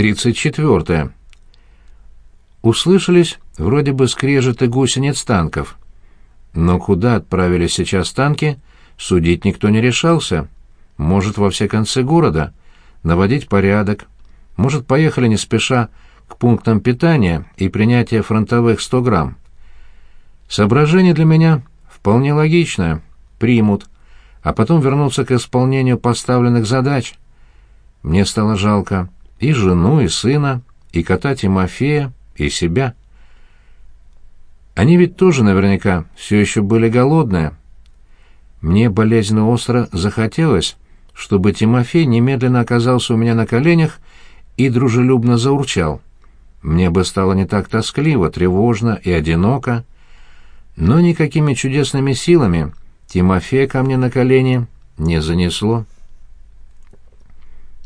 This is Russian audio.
34. Услышались вроде бы скрежеты гусениц танков. Но куда отправились сейчас танки, судить никто не решался. Может, во все концы города, наводить порядок. Может, поехали не спеша к пунктам питания и принятия фронтовых 100 грамм. Соображение для меня вполне логичное. Примут. А потом вернуться к исполнению поставленных задач. Мне стало жалко и жену, и сына, и кота Тимофея, и себя. Они ведь тоже наверняка все еще были голодные. Мне болезненно остро захотелось, чтобы Тимофей немедленно оказался у меня на коленях и дружелюбно заурчал. Мне бы стало не так тоскливо, тревожно и одиноко, но никакими чудесными силами Тимофея ко мне на колени не занесло.